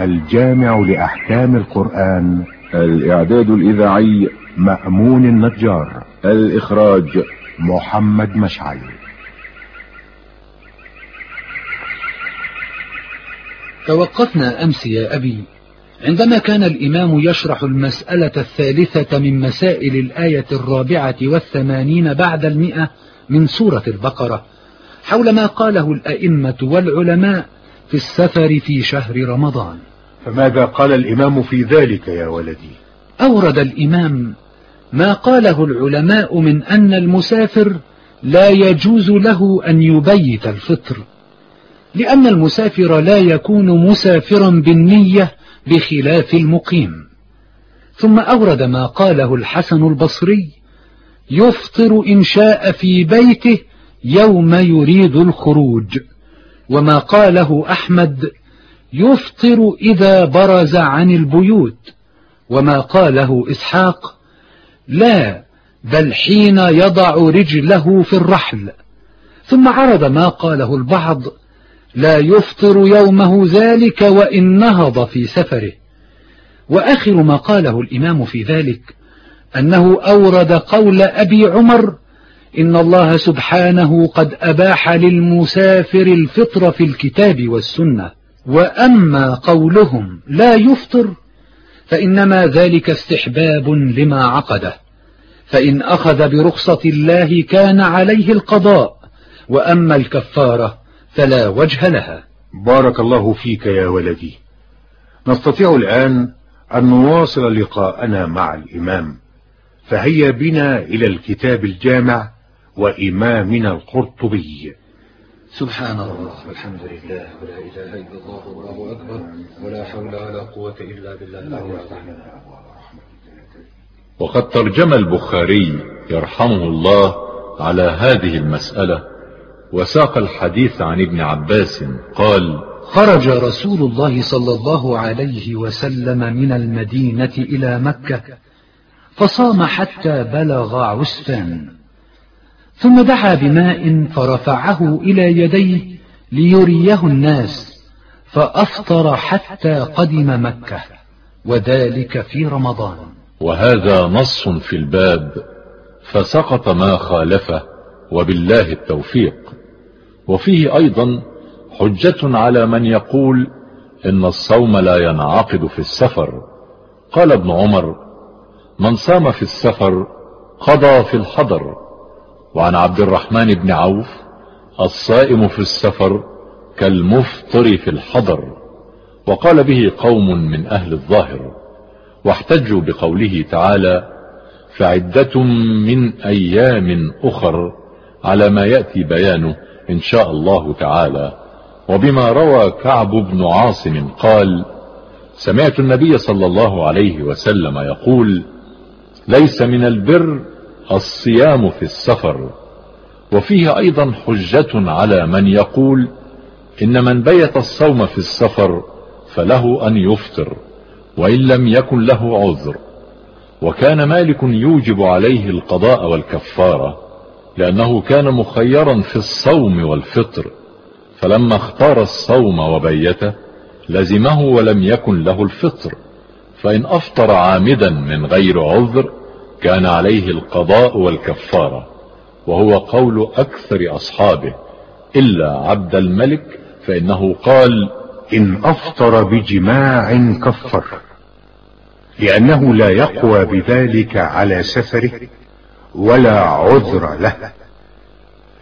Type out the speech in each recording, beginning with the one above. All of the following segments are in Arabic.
الجامع لأحكام القرآن. الإعداد الإذاعي مأمون النجار. الإخراج محمد مشعل. توقفنا أمس يا أبي. عندما كان الإمام يشرح المسألة الثالثة من مسائل الآية الرابعة والثمانين بعد المئة من سورة البقرة حول ما قاله الأئمة والعلماء في السفر في شهر رمضان. فماذا قال الإمام في ذلك يا ولدي؟ أورد الإمام ما قاله العلماء من أن المسافر لا يجوز له أن يبيت الفطر لأن المسافر لا يكون مسافرا بالنية بخلاف المقيم. ثم أورد ما قاله الحسن البصري يفطر إن شاء في بيته يوم يريد الخروج. وما قاله أحمد يفطر إذا برز عن البيوت. وما قاله إسحاق لا بل حين يضع رجله في الرحل. ثم عرض ما قاله البعض لا يفطر يومه ذلك وإن نهض في سفره. وآخر ما قاله الإمام في ذلك أنه أورد قول أبي عمر إن الله سبحانه قد أباح للمسافر الفطر في الكتاب والسنة وأما قولهم لا يفطر فإنما ذلك استحباب لما عقده. فإن أخذ برخصة الله كان عليه القضاء وأما الكفارة فلا وجه لها. بارك الله فيك يا ولدي. نستطيع الآن أن نواصل لقاءنا مع الإمام. فهيا بنا إلى الكتاب الجامع وإمامنا القرطبي. سبحان الله والحمد لله ولا إله إلا الله والله أكبر ولا حول ولا قوة إلا بالله العظيم. وقد ترجم البخاري يرحمه الله على هذه المسألة وساق الحديث عن ابن عباس قال خرج رسول الله صلى الله عليه وسلم من المدينة إلى مكة فصام حتى بلغ عسفان. ثم دعا بماء فرفعه إلى يديه ليريه الناس فأفطر حتى قدم مكة وذلك في رمضان. وهذا نص في الباب فسقط ما خالفه وبالله التوفيق. وفيه أيضا حجة على من يقول إن الصوم لا ينعقد في السفر. قال ابن عمر من صام في السفر قضى في الحضر. وعن عبد الرحمن بن عوف الصائم في السفر كالمفطر في الحضر وقال به قوم من أهل الظاهر واحتجوا بقوله تعالى فعدة من أيام أخر على ما يأتي بيانه إن شاء الله تعالى. وبما روى كعب بن عاصم قال سمعت النبي صلى الله عليه وسلم يقول ليس من البر الصيام في السفر. وفيه أيضا حجة على من يقول إن من بيت الصوم في السفر فله أن يفطر وإن لم يكن له عذر. وكان مالك يوجب عليه القضاء والكفارة لأنه كان مخيرا في الصوم والفطر. فلما اختار الصوم وبيته لزمه ولم يكن له الفطر فإن أفطر عامدا من غير عذر كان عليه القضاء والكفارة وهو قول أكثر أصحابه إلا عبد الملك فإنه قال إن أفطر بجماع كفر لأنه لا يقوى بذلك على سفره ولا عذر له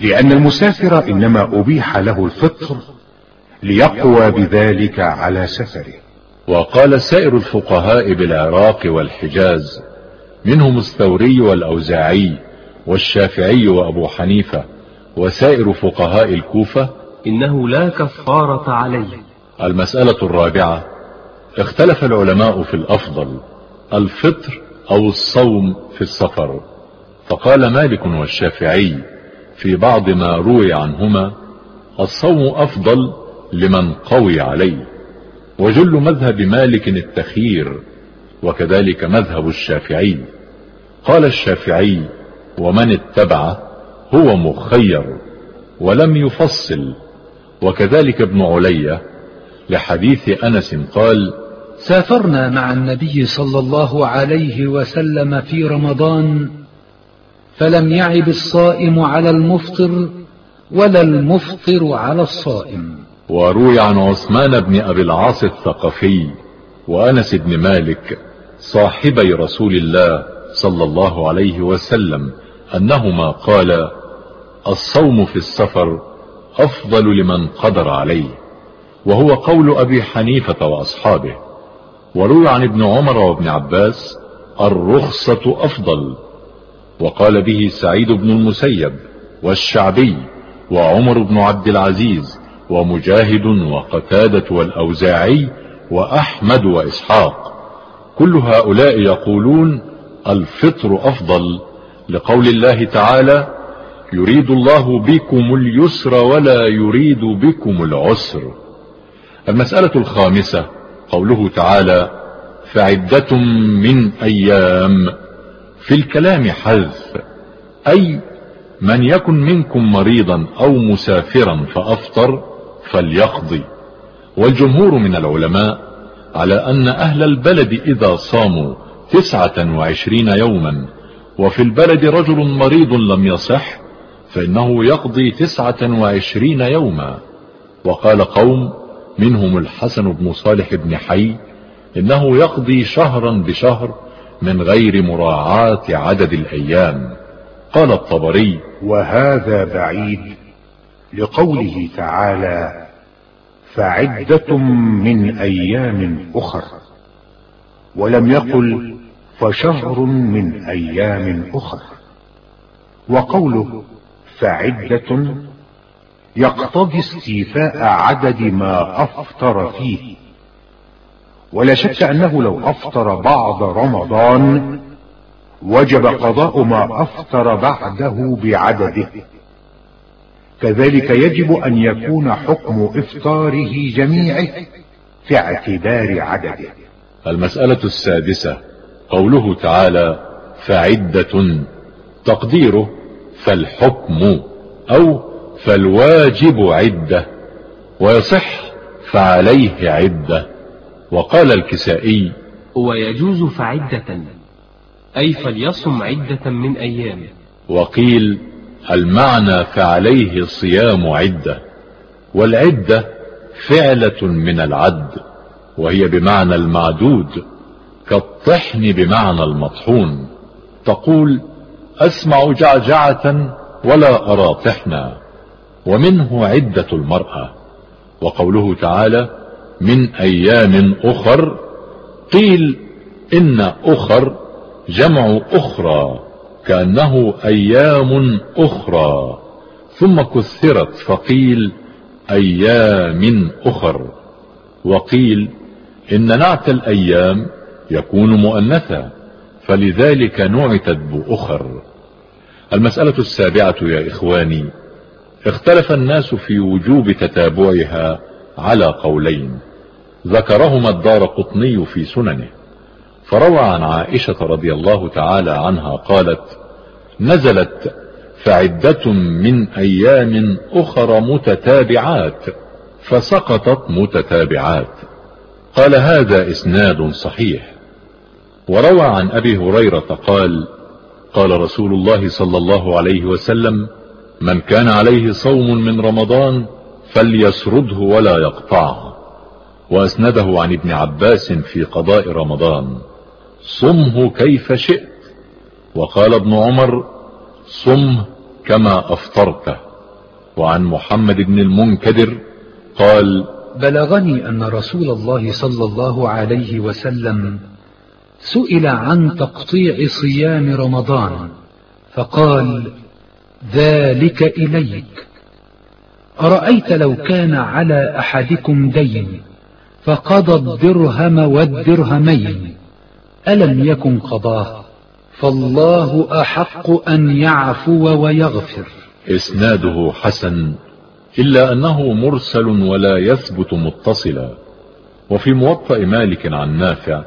لأن المسافر إنما أبيح له الفطر ليقوى بذلك على سفره. وقال سائر الفقهاء بالعراق والحجاز منهم الثوري والأوزاعي والشافعي وأبو حنيفة وسائر فقهاء الكوفة. إنه لا كفارة عليه. المسألة الرابعة اختلف العلماء في الأفضل الفطر أو الصوم في السفر. فقال مالك والشافعي في بعض ما روي عنهما الصوم أفضل لمن قوي عليه. وجل مذهب مالك التخيير وكذلك مذهب الشافعي. قال الشافعي ومن اتبعه هو مخير ولم يفصل وكذلك ابن علي لحديث أنس قال سافرنا مع النبي صلى الله عليه وسلم في رمضان فلم يعب الصائم على المفطر ولا المفطر على الصائم وروي عن عثمان بن أبي العاص الثقفي وأنس بن مالك صاحبي رسول الله صلى الله عليه وسلم أنهما قال الصوم في السفر أفضل لمن قدر عليه وهو قول أبي حنيفة وأصحابه وروي عن ابن عمر وابن عباس الرخصة أفضل وقال به سعيد بن المسيب والشعبي وعمر بن عبد العزيز ومجاهد وقتادة والأوزاعي وأحمد وإسحاق. كل هؤلاء يقولون الفطر أفضل لقول الله تعالى يريد الله بكم اليسر ولا يريد بكم العسر. المسألة الخامسة قوله تعالى فعدة من أيام في الكلام حذف أي من يكن منكم مريضا أو مسافرا فأفطر فليقضي. والجمهور من العلماء على أن أهل البلد إذا صاموا تسعة وعشرين يوما وفي البلد رجل مريض لم يصح فإنه يقضي تسعة وعشرين يوما. وقال قوم منهم الحسن بن صالح بن حي إنه يقضي شهرا بشهر من غير مراعاة عدد الأيام. قال الطبري وهذا بعيد لقوله تعالى فعدة من أيام أخر. ولم يقل فشهر من أيام أخر. وقوله فعدة يقتضي استيفاء عدد ما أفطر فيه. ولا شك أنه لو أفطر بعض رمضان وجب قضاء ما أفطر بعده بعدده كذلك يجب أن يكون حكم إفطاره جميعه في اعتبار عدده. المسألة السادسة قوله تعالى فعدة تقديره فالحكم أو فالواجب عدة ويصح فعليه عدة. وقال الكسائي ويجوز فعدة أي فليصم عدة من أيام. وقيل المعنى فعليه صيام عدة والعدة فعلة من العد وهي بمعنى المعدود كالطحن بمعنى المطحون. تقول أسمع جعجعة ولا أرى طحنا ومنه عدة المرأة. وقوله تعالى من أيام أخر قيل إن أخر جمع أخرى. كأنه أيام أخرى ثم كثرت فقيل أيام أخر. وقيل إن نعت الأيام يكون مؤنثا فلذلك نعتت بأخر. المسألة السابعة يا إخواني اختلف الناس في وجوب تتابعها على قولين ذكرهما الدار قطني في سننه. فروى عن عائشة رضي الله تعالى عنها قالت نزلت فعدة من أيام أخر متتابعات فسقطت متتابعات. قال هذا إسناد صحيح. وروى عن أبي هريرة قال قال رسول الله صلى الله عليه وسلم من كان عليه صوم من رمضان فليسرده ولا يقطعه. وأسنده عن ابن عباس في قضاء رمضان. صمه كيف شئت. وقال ابن عمر صمه كما أفطرته وعن محمد بن المنكدر قال بلغني أن رسول الله صلى الله عليه وسلم سئل عن تقطيع صيام رمضان فقال ذلك إليك. أرأيت لو كان على أحدكم دين فقضى الدرهم والدرهمين. ألم يكن قضاه؟ فالله أحق أن يعفو ويغفر. إسناده حسن إلا أنه مرسل ولا يثبت متصلا. وفي موطأ مالك عن نافع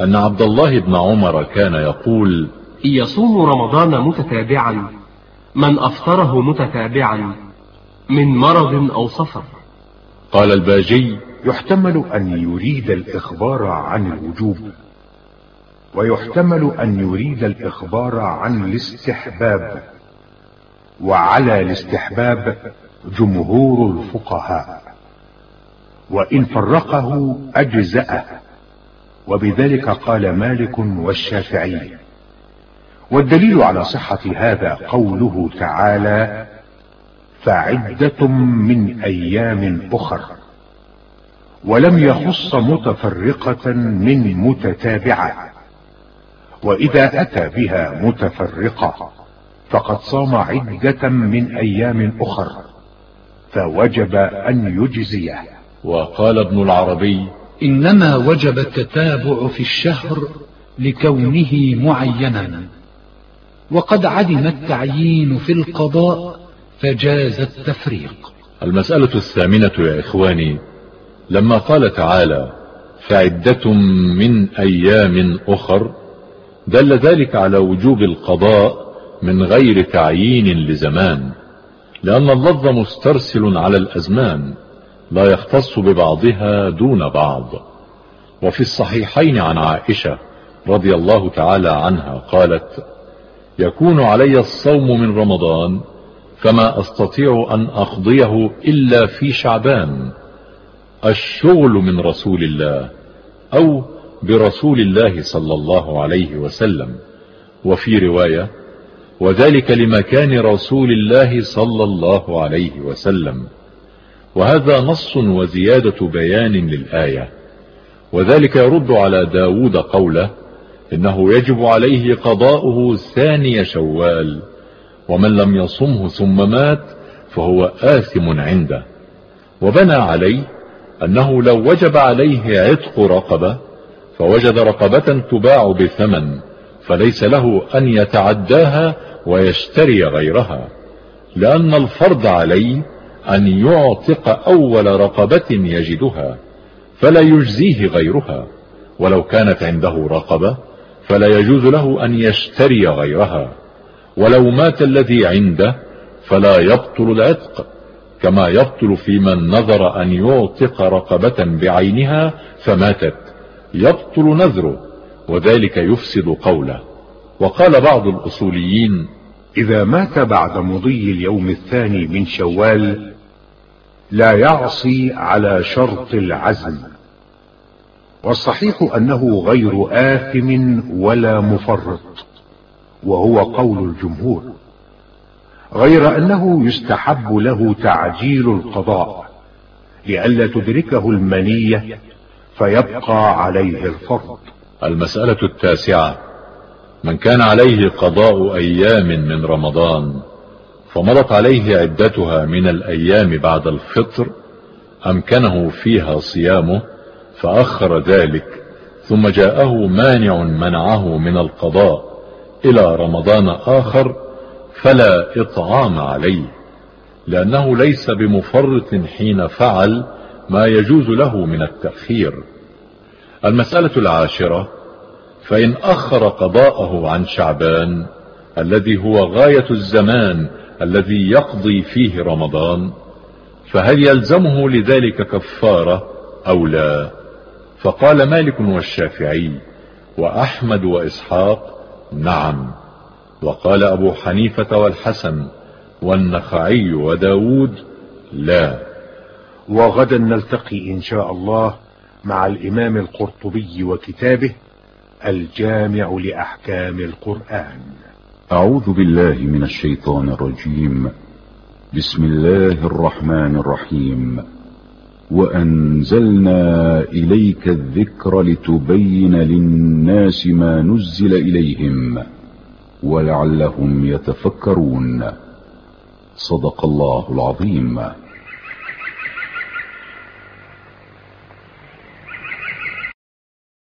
أن عبد الله بن عمر كان يقول يصوم رمضان متتابعا من أفطره متتابعا من مرض أو سفر. قال الباجي يحتمل أن يريد الإخبار عن الوجوب. ويحتمل أن يريد الإخبار عن الاستحباب. وعلى الاستحباب جمهور الفقهاء. وإن فرقه أجزأه. وبذلك قال مالك والشافعي والدليل على صحة هذا قوله تعالى فعدة من أيام أخر. ولم يخص متفرقة من متتابعة. وإذا أتى بها متفرقة فقد صام عدة من أيام أخر فوجب أن يجزيه. وقال ابن العربي إنما وجب التتابع في الشهر لكونه معينا. وقد عدم التعيين في القضاء فجاز التفريق. المسألة الثامنة يا إخواني لما قال تعالى فعدة من أيام أخر دل ذلك على وجوب القضاء من غير تعيين لزمان لأن اللفظ مسترسل على الأزمان لا يختص ببعضها دون بعض. وفي الصحيحين عن عائشة رضي الله تعالى عنها قالت يكون علي الصوم من رمضان فما أستطيع أن أقضيه إلا في شعبان الشغل من رسول الله أو برسول الله صلى الله عليه وسلم. وفي رواية وذلك لمكان رسول الله صلى الله عليه وسلم. وهذا نص وزيادة بيان للآية. وذلك يرد على داود قوله إنه يجب عليه قضاؤه ثاني شوال ومن لم يصمه ثم مات فهو آثم عنده. وبنى عليه أنه لو وجب عليه عتق رقبة فوجد رقبة تباع بثمن فليس له أن يتعداها ويشتري غيرها لأن الفرض عليه أن يعتق أول رقبة يجدها فلا يجزيه غيرها ولو كانت عنده رقبة فلا يجوز له أن يشتري غيرها ولو مات الذي عنده فلا يبطل العتق كما يبطل في من نظر أن يعتق رقبة بعينها فماتت. يبطل نذره وذلك يفسد قوله. وقال بعض الأصوليين إذا مات بعد مضي اليوم الثاني من شوال لا يعصي على شرط العزم. والصحيح أنه غير آثم ولا مفرط وهو قول الجمهور. غير أنه يستحب له تعجيل القضاء لئلا تدركه المنية فيبقى عليه الفرض المسألة التاسعة من كان عليه قضاء أيام من رمضان فمضت عليه عدتها من الأيام بعد الفطر أمكنه فيها صيامه فأخر ذلك ثم جاءه مانع منعه من القضاء إلى رمضان آخر فلا إطعام عليه لأنه ليس بمفرط حين فعل ما يجوز له من التأخير. المسألة العاشرة فإن أخر قضاءه عن شعبان الذي هو غاية الزمان الذي يقضي فيه رمضان فهل يلزمه لذلك كفارة أو لا؟ فقال مالك والشافعي وأحمد وإسحاق نعم. وقال أبو حنيفة والحسن والنخعي وداود لا. وغدا نلتقي إن شاء الله مع الإمام القرطبي وكتابه الجامع لأحكام القرآن. أعوذ بالله من الشيطان الرجيم. بسم الله الرحمن الرحيم. وأنزلنا إليك الذكر لتبين للناس ما نزل إليهم ولعلهم يتفكرون. صدق الله العظيم.